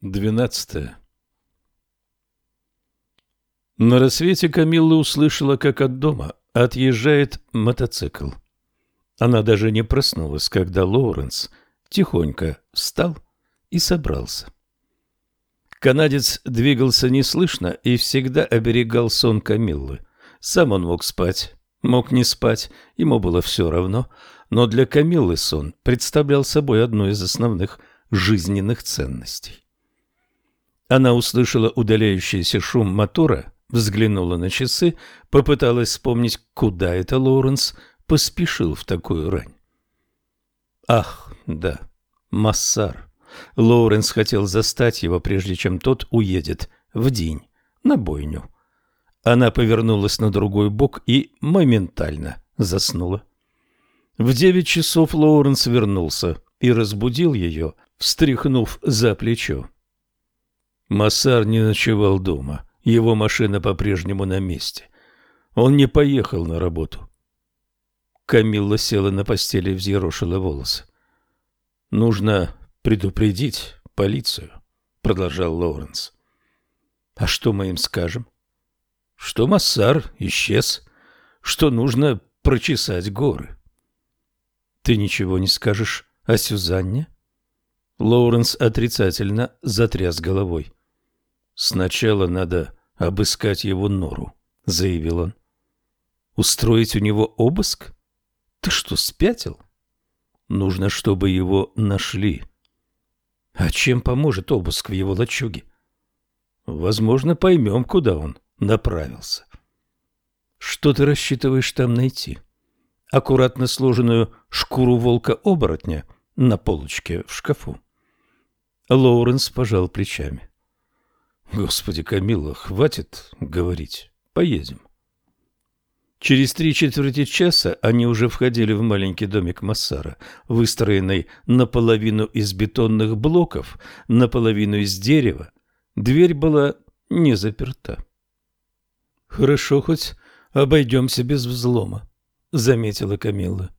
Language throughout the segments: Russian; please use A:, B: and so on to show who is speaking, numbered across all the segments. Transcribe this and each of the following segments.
A: Двенадцатое. На рассвете Камилла услышала, как от дома отъезжает мотоцикл. Она даже не проснулась, когда Лоуренс тихонько встал и собрался. Канадец двигался неслышно и всегда оберегал сон Камиллы. Сам он мог спать, мог не спать, ему было все равно, но для Камиллы сон представлял собой одну из основных жизненных ценностей. Она услышала удаляющийся шум мотора, взглянула на часы, попыталась вспомнить, куда это Лоуренс поспешил в такую рань. Ах, да, Массар. Лоуренс хотел застать его, прежде чем тот уедет в день на бойню. Она повернулась на другой бок и моментально заснула. В девять часов Лоуренс вернулся и разбудил ее, встряхнув за плечо. Массар не ночевал дома. Его машина по-прежнему на месте. Он не поехал на работу. Камилла села на постели и взъерошила волосы. «Нужно предупредить полицию», — продолжал Лоуренс. «А что мы им скажем?» «Что Массар исчез, что нужно прочесать горы». «Ты ничего не скажешь о Сюзанне?» Лоуренс отрицательно затряс головой. «Сначала надо обыскать его нору», — заявил он. «Устроить у него обыск? Ты что, спятил? Нужно, чтобы его нашли». «А чем поможет обыск в его лачуге?» «Возможно, поймем, куда он направился». «Что ты рассчитываешь там найти?» «Аккуратно сложенную шкуру волка-оборотня на полочке в шкафу?» Лоуренс пожал плечами. Господи, Камилла, хватит говорить. Поедем. Через три четверти часа они уже входили в маленький домик Массара, выстроенный наполовину из бетонных блоков, наполовину из дерева. Дверь была не заперта. «Хорошо, хоть обойдемся без взлома», — заметила Камилла.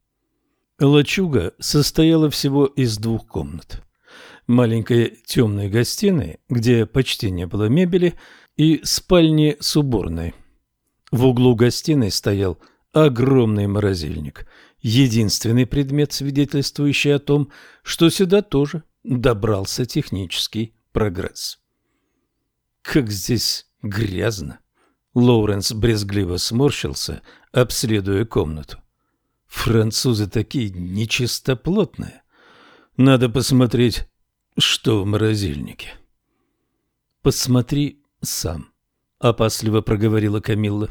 A: Лачуга состояла всего из двух комнат маленькой темной гостиной, где почти не было мебели, и спальни с уборной. В углу гостиной стоял огромный морозильник, единственный предмет, свидетельствующий о том, что сюда тоже добрался технический прогресс. Как здесь грязно! Лоуренс брезгливо сморщился, обследуя комнату. Французы такие нечистоплотные. Надо посмотреть, что в морозильнике? Посмотри сам, опасливо проговорила Камилла.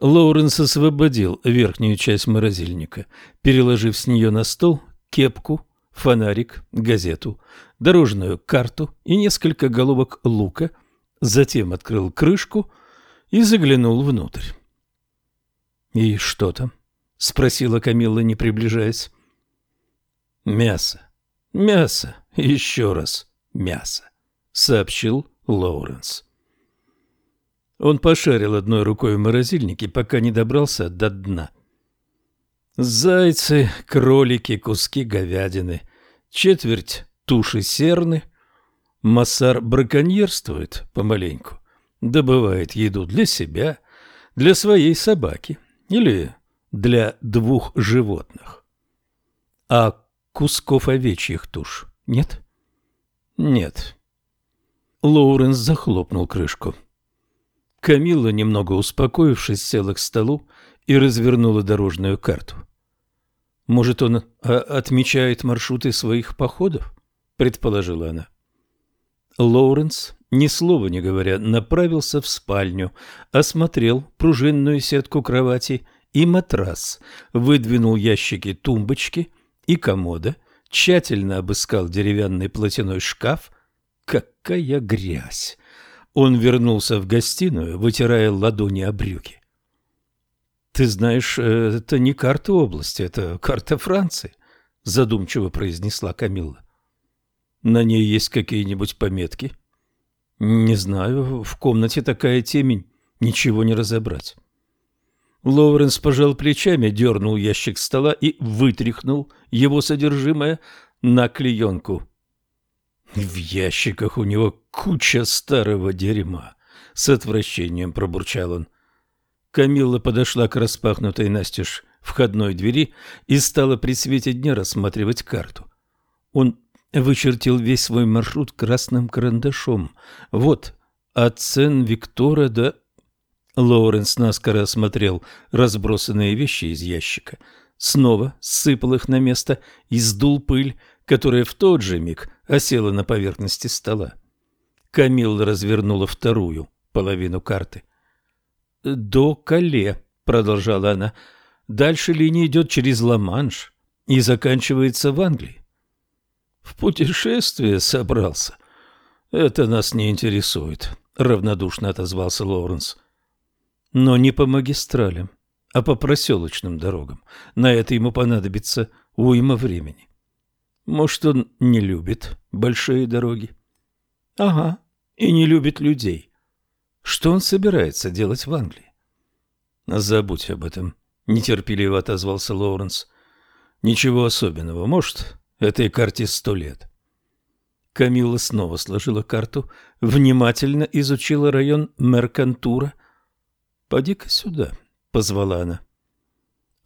A: Лоуренс освободил верхнюю часть морозильника, переложив с нее на стол кепку, фонарик, газету, дорожную карту и несколько головок лука, затем открыл крышку и заглянул внутрь. «И что там?» — спросила Камилла, не приближаясь. «Мясо. Мясо. Еще раз мясо, сообщил Лоуренс. Он пошарил одной рукой в морозильнике, пока не добрался до дна. Зайцы, кролики, куски говядины, четверть туши серны. Массар браконьерствует помаленьку, добывает еду для себя, для своей собаки или для двух животных. А кусков овечьих туш нет? Нет. Лоуренс захлопнул крышку. Камилла, немного успокоившись, села к столу и развернула дорожную карту. «Может, он а, отмечает маршруты своих походов?» — предположила она. Лоуренс, ни слова не говоря, направился в спальню, осмотрел пружинную сетку кровати и матрас, выдвинул ящики тумбочки и комода тщательно обыскал деревянный платяной шкаф. Какая грязь! Он вернулся в гостиную, вытирая ладони о брюки. «Ты знаешь, э, это не карта области, это карта Франции», — задумчиво произнесла Камилла. «На ней есть какие-нибудь пометки?» «Не знаю, в комнате такая темень, ничего не разобрать». Лоуренс пожал плечами, дернул ящик стола и вытряхнул его содержимое на клеенку. В ящиках у него куча старого дерьма. С отвращением пробурчал он. Камилла подошла к распахнутой настежь входной двери и стала при свете дня рассматривать карту. Он вычертил весь свой маршрут красным карандашом. Вот, от Сен-Виктора до... Лоуренс наскоро осмотрел разбросанные вещи из ящика, снова сыпал их на место и сдул пыль, которая в тот же миг осела на поверхности стола. Камилла развернула вторую половину карты. «До Кале», — продолжала она, — «дальше линия идет через Ла-Манш и заканчивается в Англии». «В путешествие собрался. Это нас не интересует», — равнодушно отозвался Лоуренс. «Но не по магистралям, а по проселочным дорогам. На это ему понадобится уйма времени». Может, он не любит большие дороги? Ага, и не любит людей. Что он собирается делать в Англии? Забудь об этом, нетерпеливо отозвался Лоуренс. Ничего особенного. Может, этой карте сто лет. Камилла снова сложила карту, внимательно изучила район Меркантура. «Поди-ка сюда», — позвала она.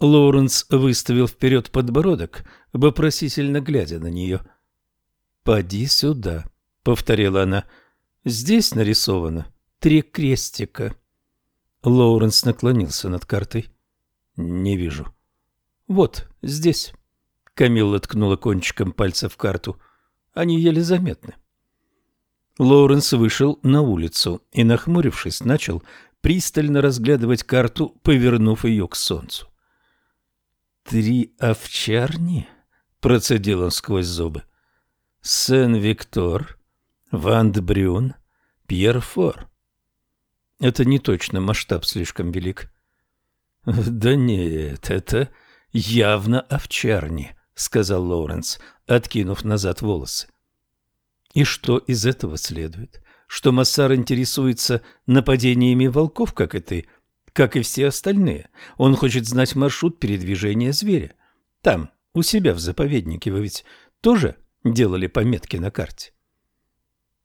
A: Лоуренс выставил вперед подбородок, вопросительно глядя на нее. «Поди сюда», — повторила она. «Здесь нарисовано три крестика». Лоуренс наклонился над картой. «Не вижу». «Вот, здесь». Камилла ткнула кончиком пальца в карту. «Они еле заметны». Лоуренс вышел на улицу и, нахмурившись, начал пристально разглядывать карту, повернув ее к солнцу. «Три овчарни?» — процедил он сквозь зубы. «Сен-Виктор, Вандбрюн, Пьерфор». Это не точно, масштаб слишком велик. «Да нет, это явно овчарни», — сказал Лоуренс, откинув назад волосы. «И что из этого следует? Что Массар интересуется нападениями волков, как и ты?» как и все остальные. Он хочет знать маршрут передвижения зверя. Там, у себя в заповеднике, вы ведь тоже делали пометки на карте?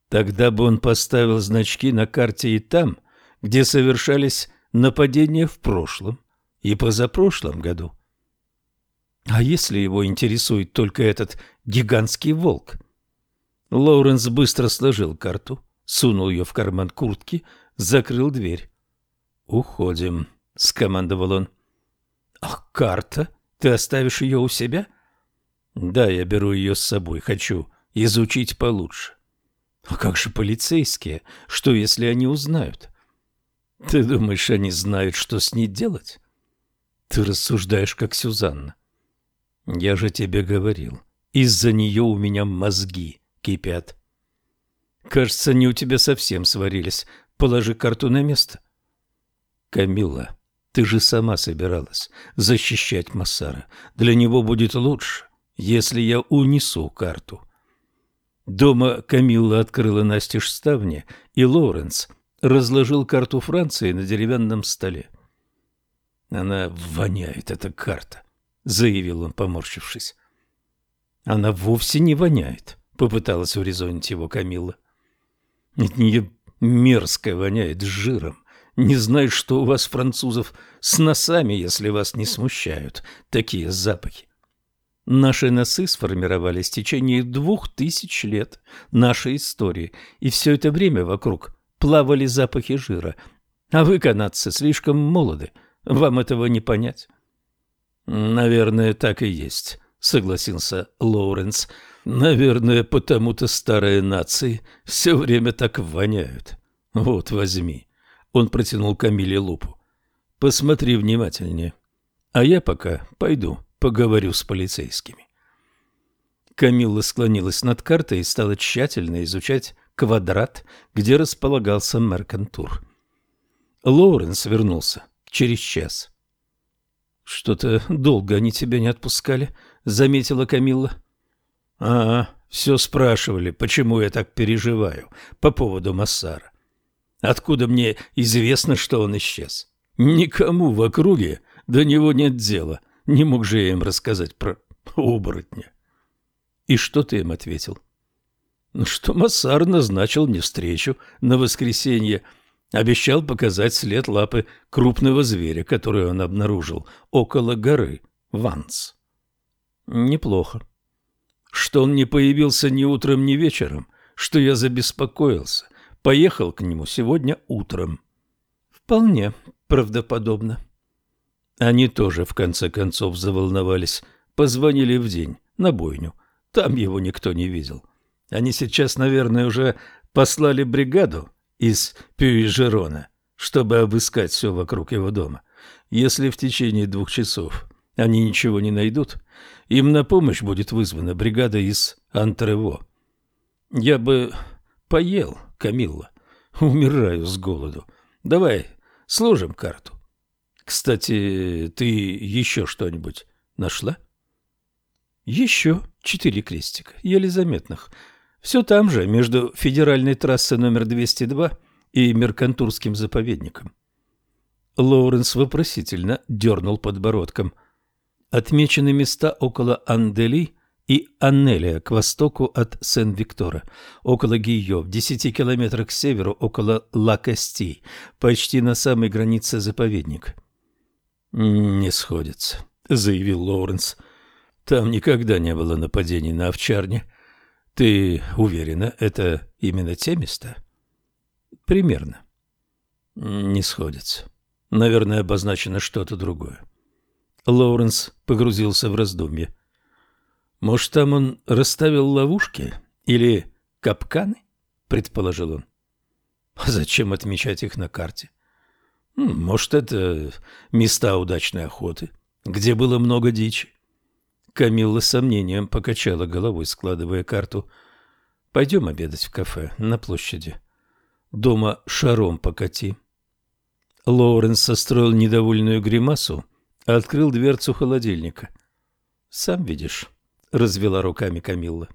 A: Тогда бы он поставил значки на карте и там, где совершались нападения в прошлом и позапрошлом году. А если его интересует только этот гигантский волк? Лоуренс быстро сложил карту, сунул ее в карман куртки, закрыл дверь. «Уходим», — скомандовал он. «Ах, карта? Ты оставишь ее у себя?» «Да, я беру ее с собой. Хочу изучить получше». «А как же полицейские? Что, если они узнают?» «Ты думаешь, они знают, что с ней делать?» «Ты рассуждаешь, как Сюзанна». «Я же тебе говорил, из-за нее у меня мозги кипят». «Кажется, они у тебя совсем сварились. Положи карту на место». Камилла, ты же сама собиралась защищать Массара. Для него будет лучше, если я унесу карту. Дома Камилла открыла настежь ставни, и Лоуренс разложил карту Франции на деревянном столе. «Она воняет, эта карта», — заявил он, поморщившись. «Она вовсе не воняет», — попыталась урезонить его Камилла. «От нее мерзко воняет жиром не знаю, что у вас, французов, с носами, если вас не смущают такие запахи. Наши носы сформировались в течение двух тысяч лет нашей истории, и все это время вокруг плавали запахи жира. А вы, канадцы, слишком молоды, вам этого не понять. Наверное, так и есть, согласился Лоуренс. Наверное, потому-то старые нации все время так воняют. Вот, возьми. Он протянул Камиле лупу. «Посмотри внимательнее. А я пока пойду поговорю с полицейскими». Камилла склонилась над картой и стала тщательно изучать квадрат, где располагался Меркантур. Лоуренс вернулся через час. «Что-то долго они тебя не отпускали», — заметила Камилла. «А, все спрашивали, почему я так переживаю по поводу Массара. Откуда мне известно, что он исчез? Никому в округе до него нет дела. Не мог же я им рассказать про оборотня. И что ты им ответил? что Массар назначил мне встречу на воскресенье, обещал показать след лапы крупного зверя, который он обнаружил около горы Ванс. Неплохо. Что он не появился ни утром, ни вечером, что я забеспокоился, поехал к нему сегодня утром. Вполне правдоподобно. Они тоже, в конце концов, заволновались, позвонили в день, на бойню. Там его никто не видел. Они сейчас, наверное, уже послали бригаду из Пюи-Жерона, чтобы обыскать все вокруг его дома. Если в течение двух часов они ничего не найдут, им на помощь будет вызвана бригада из Антрево. Я бы поел, Камилла. Умираю с голоду. Давай сложим карту. Кстати, ты еще что-нибудь нашла? Еще четыре крестика, еле заметных. Все там же, между федеральной трассой номер 202 и Меркантурским заповедником. Лоуренс вопросительно дернул подбородком. Отмечены места около Андели и Аннелия к востоку от Сен-Виктора, около Гийо, в десяти километрах к северу, около Ла-Касти, почти на самой границе заповедника. «Не сходится», — заявил Лоуренс. «Там никогда не было нападений на овчарни. Ты уверена, это именно те места?» «Примерно». «Не сходится. Наверное, обозначено что-то другое». Лоуренс погрузился в раздумье. «Может, там он расставил ловушки или капканы?» — предположил он. «А зачем отмечать их на карте?» Может, это места удачной охоты, где было много дичи. Камилла с сомнением покачала головой, складывая карту. Пойдем обедать в кафе на площади. Дома шаром покати. Лоуренс состроил недовольную гримасу, открыл дверцу холодильника. «Сам видишь», — развела руками Камилла.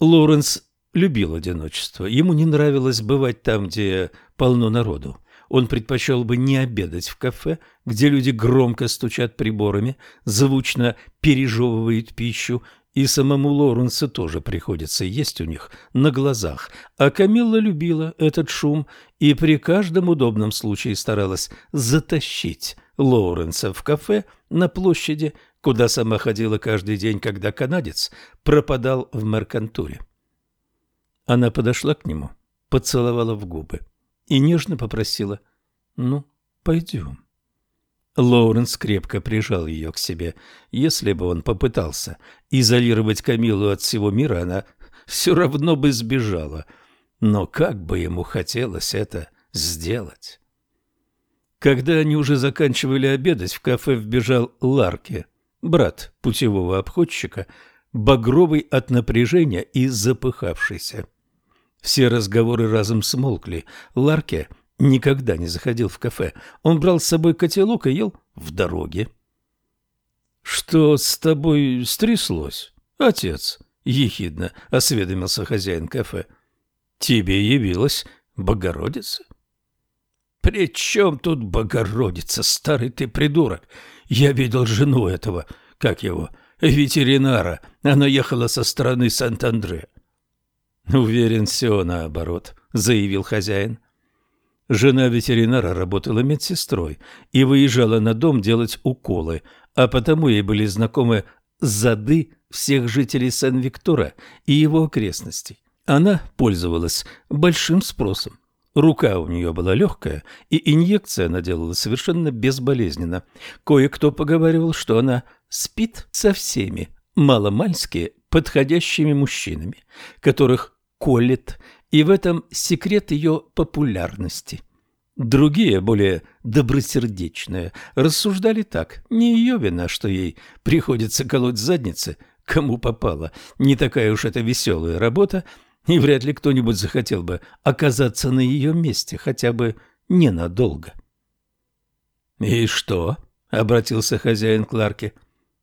A: Лоуренс любил одиночество. Ему не нравилось бывать там, где полно народу. Он предпочел бы не обедать в кафе, где люди громко стучат приборами, звучно пережевывают пищу, и самому Лоуренсу тоже приходится есть у них на глазах. А Камилла любила этот шум и при каждом удобном случае старалась затащить Лоуренса в кафе на площади, куда сама ходила каждый день, когда канадец пропадал в меркантуре. Она подошла к нему, поцеловала в губы и нежно попросила «Ну, пойдем». Лоуренс крепко прижал ее к себе. Если бы он попытался изолировать Камилу от всего мира, она все равно бы сбежала. Но как бы ему хотелось это сделать? Когда они уже заканчивали обедать, в кафе вбежал Ларки, брат путевого обходчика, багровый от напряжения и запыхавшийся. Все разговоры разом смолкли. Ларке никогда не заходил в кафе. Он брал с собой котелок и ел в дороге. — Что с тобой стряслось, отец? — ехидно осведомился хозяин кафе. — Тебе явилась Богородица? — При чем тут Богородица, старый ты придурок? Я видел жену этого, как его, ветеринара. Она ехала со стороны Сант-Андре. Уверен, все наоборот, заявил хозяин. Жена ветеринара работала медсестрой и выезжала на дом делать уколы, а потому ей были знакомы зады всех жителей Сен-Виктора и его окрестностей. Она пользовалась большим спросом. Рука у нее была легкая, и инъекция она делала совершенно безболезненно. Кое-кто поговаривал, что она спит со всеми маломальски подходящими мужчинами, которых колет, и в этом секрет ее популярности. Другие, более добросердечные, рассуждали так. Не ее вина, что ей приходится колоть задницы, кому попало. Не такая уж это веселая работа, и вряд ли кто-нибудь захотел бы оказаться на ее месте, хотя бы ненадолго. «И что?» — обратился хозяин Кларке.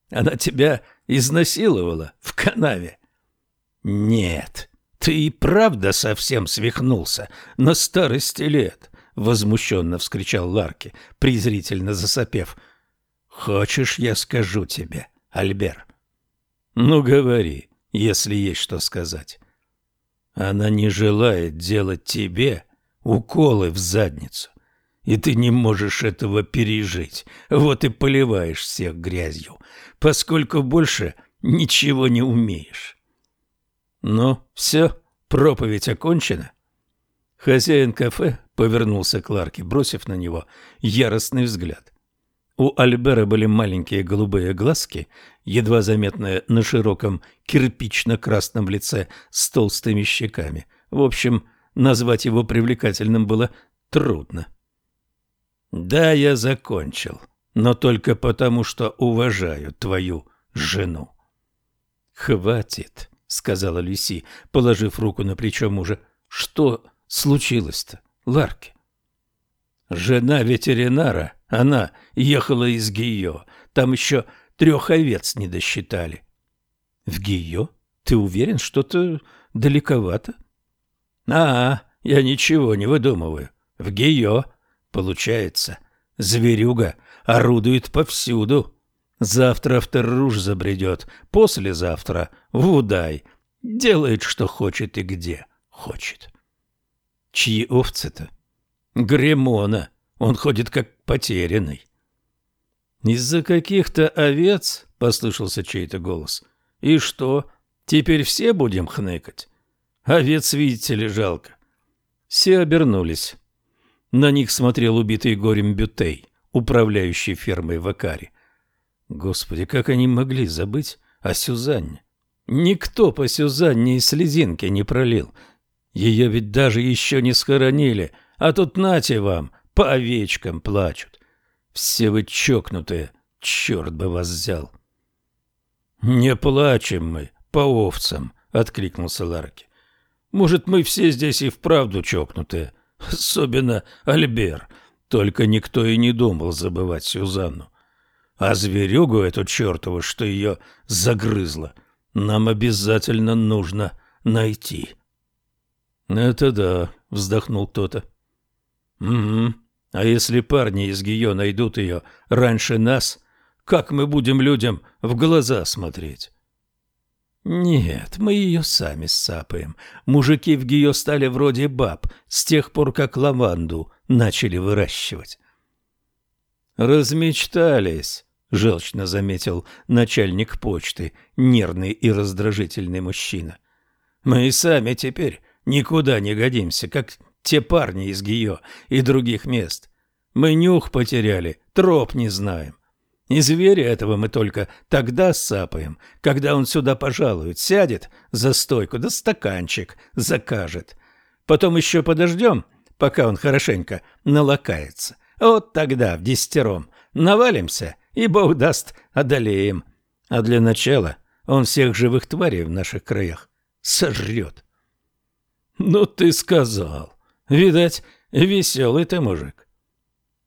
A: «Она тебя изнасиловала в канаве?» «Нет», «Ты и правда совсем свихнулся на старости лет!» — возмущенно вскричал Ларки, презрительно засопев. «Хочешь, я скажу тебе, Альбер?» «Ну, говори, если есть что сказать». Она не желает делать тебе уколы в задницу, и ты не можешь этого пережить. Вот и поливаешь всех грязью, поскольку больше ничего не умеешь. Ну, все, проповедь окончена. Хозяин кафе повернулся к Ларке, бросив на него яростный взгляд. У Альбера были маленькие голубые глазки, едва заметные на широком кирпично-красном лице с толстыми щеками. В общем, назвать его привлекательным было трудно. «Да, я закончил, но только потому, что уважаю твою жену». «Хватит», — сказала Люси, положив руку на плечо мужа. «Что случилось-то, Ларки?» «Жена ветеринара она ехала из Гио. Там еще трех овец не досчитали. В Гио? Ты уверен, что-то далековато? А, я ничего не выдумываю. В Гио, получается, зверюга орудует повсюду. Завтра в Терруш забредет, послезавтра в Удай. Делает, что хочет и где хочет. Чьи овцы-то? Гремона. Он ходит как потерянный. «Из-за каких-то овец?» — послышался чей-то голос. «И что, теперь все будем хныкать? Овец, видите ли, жалко». Все обернулись. На них смотрел убитый горем Бютей, управляющий фермой в Акаре. Господи, как они могли забыть о Сюзанне? Никто по Сюзанне и слезинки не пролил. Ее ведь даже еще не схоронили, а тут нате вам, по овечкам плачут. Все вы чокнутые, черт бы вас взял. Не плачем мы по овцам, откликнулся Ларки. Может, мы все здесь и вправду чокнутые, особенно Альбер. Только никто и не думал забывать Сюзанну. А зверюгу эту чертову, что ее загрызло, нам обязательно нужно найти. — Это да, — вздохнул кто-то. — Угу, а если парни из Гио найдут ее раньше нас, как мы будем людям в глаза смотреть? Нет, мы ее сами сцапаем. Мужики в Гио стали вроде баб с тех пор, как лаванду начали выращивать. Размечтались, желчно заметил начальник почты, нервный и раздражительный мужчина. Мы и сами теперь никуда не годимся, как те парни из Гио и других мест. Мы нюх потеряли, троп не знаем. И зверя этого мы только тогда сапаем, когда он сюда пожалует, сядет за стойку, да стаканчик закажет. Потом еще подождем, пока он хорошенько налакается. Вот тогда в десятером навалимся и, бог даст, одолеем. А для начала он всех живых тварей в наших краях сожрет. Ну ты сказал. Видать, веселый ты мужик.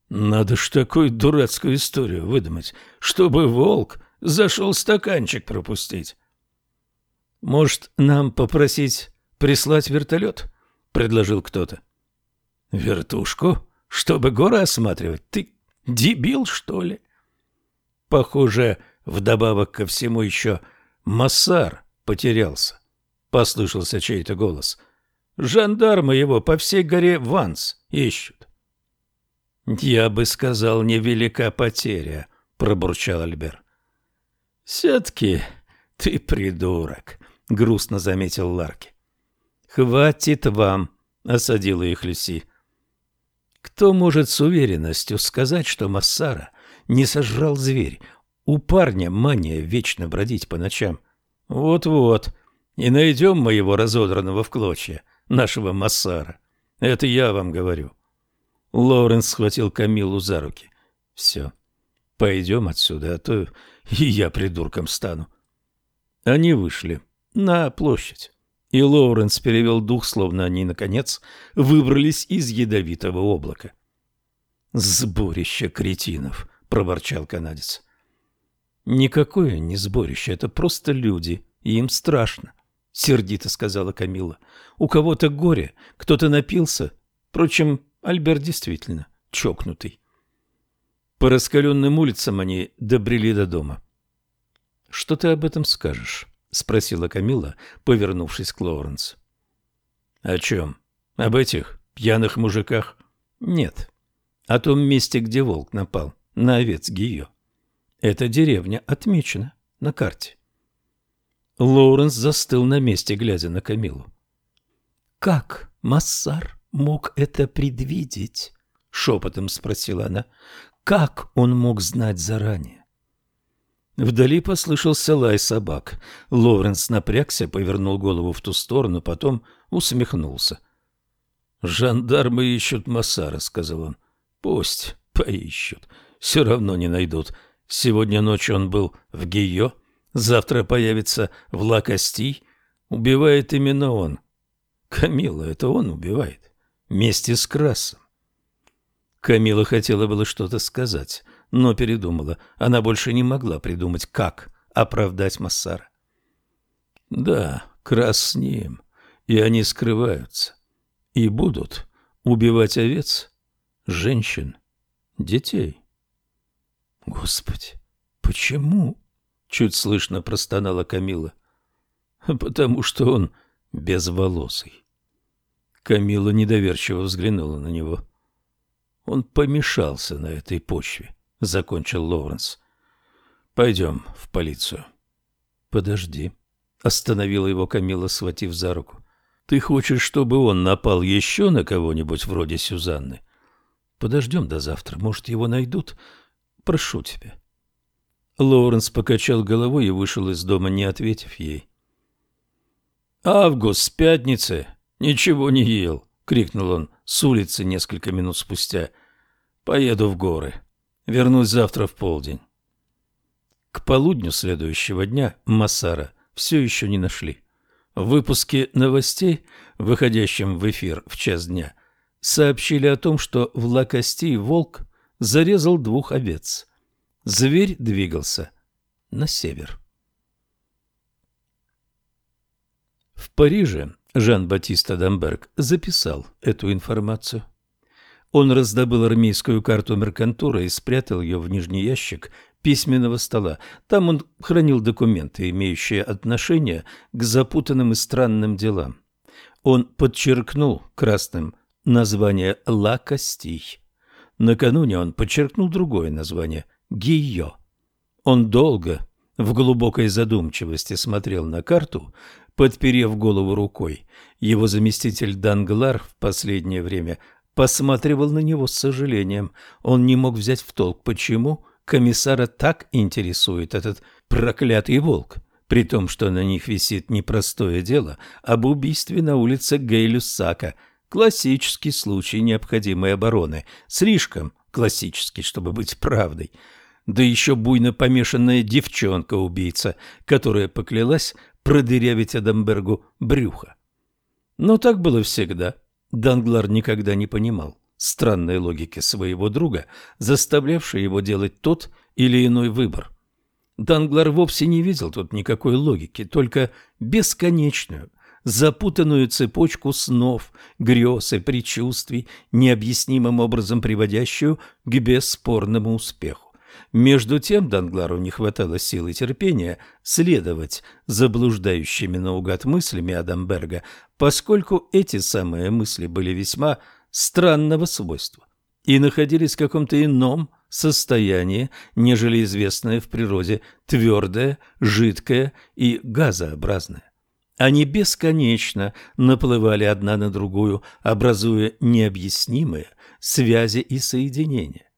A: Надо ж такую дурацкую историю выдумать, чтобы волк зашел стаканчик пропустить. Может, нам попросить прислать вертолет? Предложил кто-то. Вертушку? Чтобы горы осматривать? Ты дебил, что ли? Похоже, вдобавок ко всему еще Массар потерялся. Послышался чей-то голос. — Жандармы его по всей горе Ванс ищут. «Я бы сказал, невелика потеря», — пробурчал Альбер. «Все-таки ты придурок», — грустно заметил Ларки. «Хватит вам», — осадила их Люси. «Кто может с уверенностью сказать, что Массара не сожрал зверь? У парня мания вечно бродить по ночам. Вот-вот, и найдем мы его разодранного в клочья» нашего Массара. Это я вам говорю. Лоуренс схватил Камилу за руки. Все, пойдем отсюда, а то и я придурком стану. Они вышли на площадь, и Лоуренс перевел дух, словно они, наконец, выбрались из ядовитого облака. «Сборище кретинов!» — проворчал канадец. «Никакое не сборище, это просто люди, и им страшно сердито сказала Камила. У кого-то горе, кто-то напился. Впрочем, Альберт действительно чокнутый. По раскаленным улицам они добрели до дома. Что ты об этом скажешь? спросила Камила, повернувшись к Лоуренсу. О чем? Об этих пьяных мужиках? Нет. О том месте, где волк напал на овец Гио. Эта деревня отмечена на карте. Лоуренс застыл на месте, глядя на Камилу. «Как Массар мог это предвидеть?» — шепотом спросила она. «Как он мог знать заранее?» Вдали послышался лай собак. Лоуренс напрягся, повернул голову в ту сторону, потом усмехнулся. «Жандармы ищут Массара», — сказал он. «Пусть поищут. Все равно не найдут. Сегодня ночью он был в Гио, завтра появится в Лакости. Убивает именно он. Камила, это он убивает. Вместе с Красом. Камила хотела было что-то сказать, но передумала. Она больше не могла придумать, как оправдать Массара. Да, Крас с ним, и они скрываются. И будут убивать овец, женщин, детей. Господи, почему? Чуть слышно простонала Камила. Потому что он безволосый. Камила недоверчиво взглянула на него. Он помешался на этой почве, закончил Лоуренс. Пойдем в полицию. Подожди, остановила его Камила, схватив за руку. Ты хочешь, чтобы он напал еще на кого-нибудь вроде Сюзанны? Подождем до завтра, может, его найдут. Прошу тебя. Лоуренс покачал головой и вышел из дома, не ответив ей. «Август с пятницы ничего не ел», — крикнул он с улицы несколько минут спустя. «Поеду в горы. Вернусь завтра в полдень». К полудню следующего дня Массара все еще не нашли. В выпуске новостей, выходящем в эфир в час дня, сообщили о том, что в Лакости волк зарезал двух овец. Зверь двигался на север. В Париже Жан-Батист Адамберг записал эту информацию. Он раздобыл армейскую карту Меркантура и спрятал ее в нижний ящик письменного стола. Там он хранил документы, имеющие отношение к запутанным и странным делам. Он подчеркнул красным название «Ла Костий». Накануне он подчеркнул другое название «Гийо». Он долго, в глубокой задумчивости смотрел на карту, подперев голову рукой. Его заместитель Данглар в последнее время посматривал на него с сожалением. Он не мог взять в толк, почему комиссара так интересует этот проклятый волк, при том, что на них висит непростое дело об убийстве на улице Гейлюсака, классический случай необходимой обороны, слишком классический, чтобы быть правдой. Да еще буйно помешанная девчонка-убийца, которая поклялась продырявить Адамбергу брюхо. Но так было всегда. Данглар никогда не понимал странной логики своего друга, заставлявшей его делать тот или иной выбор. Данглар вовсе не видел тут никакой логики, только бесконечную, запутанную цепочку снов, грез и предчувствий, необъяснимым образом приводящую к бесспорному успеху. Между тем Данглару не хватало сил и терпения следовать заблуждающими наугад мыслями Адамберга, поскольку эти самые мысли были весьма странного свойства и находились в каком-то ином состоянии, нежели известное в природе твердое, жидкое и газообразное. Они бесконечно наплывали одна на другую, образуя необъяснимые связи и соединения.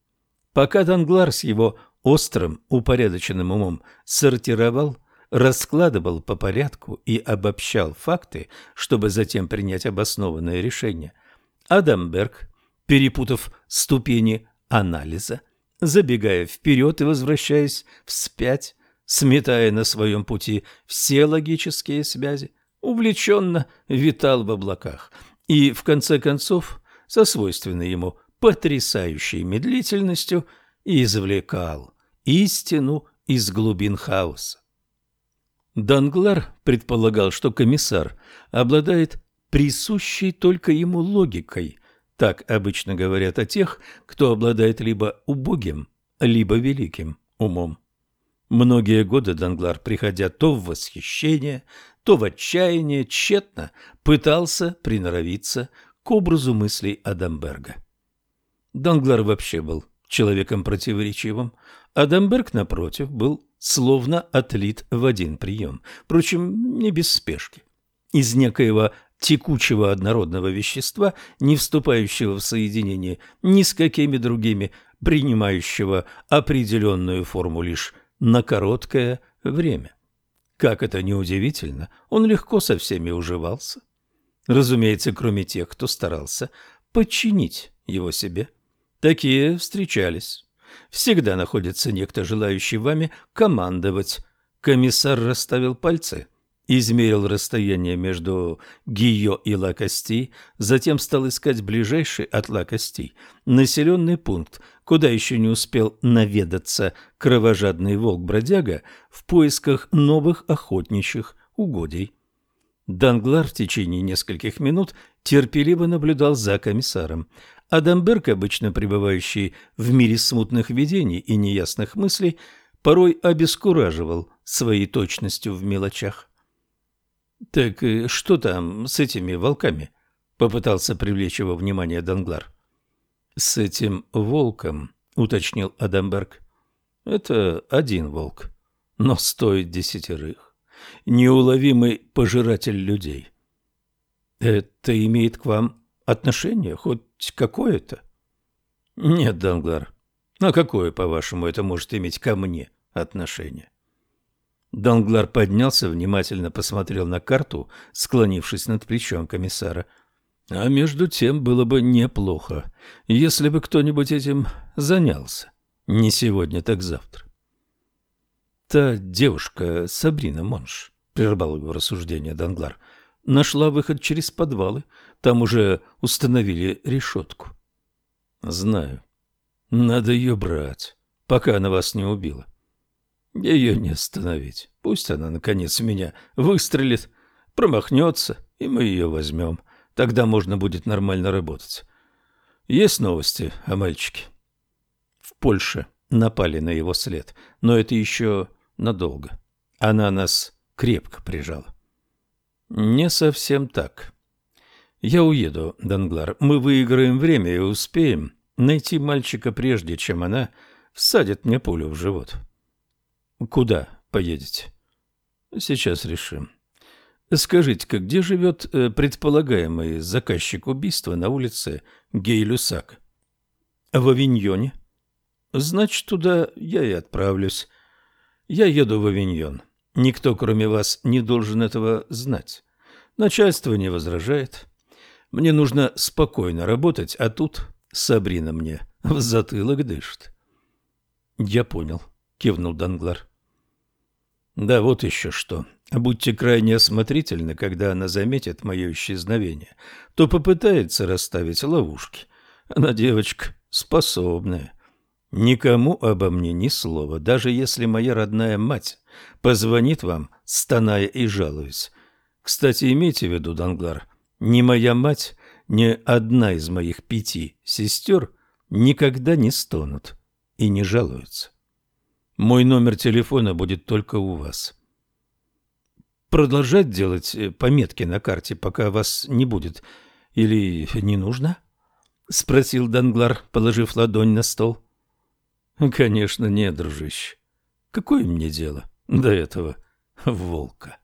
A: Пока Данглар с его острым, упорядоченным умом сортировал, раскладывал по порядку и обобщал факты, чтобы затем принять обоснованное решение – Адамберг, перепутав ступени анализа, забегая вперед и возвращаясь вспять, сметая на своем пути все логические связи, увлеченно витал в облаках и, в конце концов, со свойственной ему потрясающей медлительностью, извлекал истину из глубин хаоса. Данглар предполагал, что комиссар обладает присущей только ему логикой. Так обычно говорят о тех, кто обладает либо убогим, либо великим умом. Многие годы Данглар, приходя то в восхищение, то в отчаянии тщетно пытался приноровиться к образу мыслей Адамберга. Данглар вообще был человеком противоречивым, Адамберг, напротив, был словно отлит в один прием, впрочем, не без спешки. Из некоего текучего однородного вещества, не вступающего в соединение ни с какими другими, принимающего определенную форму лишь на короткое время. Как это ни удивительно, он легко со всеми уживался. Разумеется, кроме тех, кто старался подчинить его себе. Такие встречались. Всегда находится некто, желающий вами командовать. Комиссар расставил пальцы – измерил расстояние между Гио и Лакости, затем стал искать ближайший от Лакости населенный пункт, куда еще не успел наведаться кровожадный волк-бродяга в поисках новых охотничьих угодий. Данглар в течение нескольких минут терпеливо наблюдал за комиссаром. Адамберг, обычно пребывающий в мире смутных видений и неясных мыслей, порой обескураживал своей точностью в мелочах. — Так что там с этими волками? — попытался привлечь его внимание Данглар. — С этим волком, — уточнил Адамберг. — Это один волк, но стоит десятерых. Неуловимый пожиратель людей. — Это имеет к вам отношение, хоть какое-то? — Нет, Данглар. А какое, по-вашему, это может иметь ко мне отношение? Данглар поднялся, внимательно посмотрел на карту, склонившись над плечом комиссара. А между тем было бы неплохо, если бы кто-нибудь этим занялся. Не сегодня, так завтра. Та девушка, Сабрина Монш, прервал его рассуждение Данглар, нашла выход через подвалы. Там уже установили решетку. Знаю. Надо ее брать, пока она вас не убила. — ее не остановить. Пусть она, наконец, в меня выстрелит, промахнется, и мы ее возьмем. Тогда можно будет нормально работать. Есть новости о мальчике? В Польше напали на его след, но это еще надолго. Она нас крепко прижала. Не совсем так. Я уеду, Данглар. Мы выиграем время и успеем найти мальчика прежде, чем она всадит мне пулю в живот. Куда поедете? Сейчас решим. Скажите-ка, где живет э, предполагаемый заказчик убийства на улице Гей-Люсак? В Авиньоне. Значит, туда я и отправлюсь. Я еду в Авиньон. Никто, кроме вас, не должен этого знать. Начальство не возражает. Мне нужно спокойно работать, а тут Сабрина мне в затылок дышит. Я понял, кивнул Данглар. Да, вот еще что. Будьте крайне осмотрительны, когда она заметит мое исчезновение, то попытается расставить ловушки. Она девочка способная. Никому обо мне ни слова, даже если моя родная мать позвонит вам, стоная и жалуясь. Кстати, имейте в виду, Данглар, ни моя мать, ни одна из моих пяти сестер никогда не стонут и не жалуются. Мой номер телефона будет только у вас. Продолжать делать э, пометки на карте, пока вас не будет, или не нужно? Спросил Данглар, положив ладонь на стол. Конечно, нет, дружище. Какое мне дело до этого волка?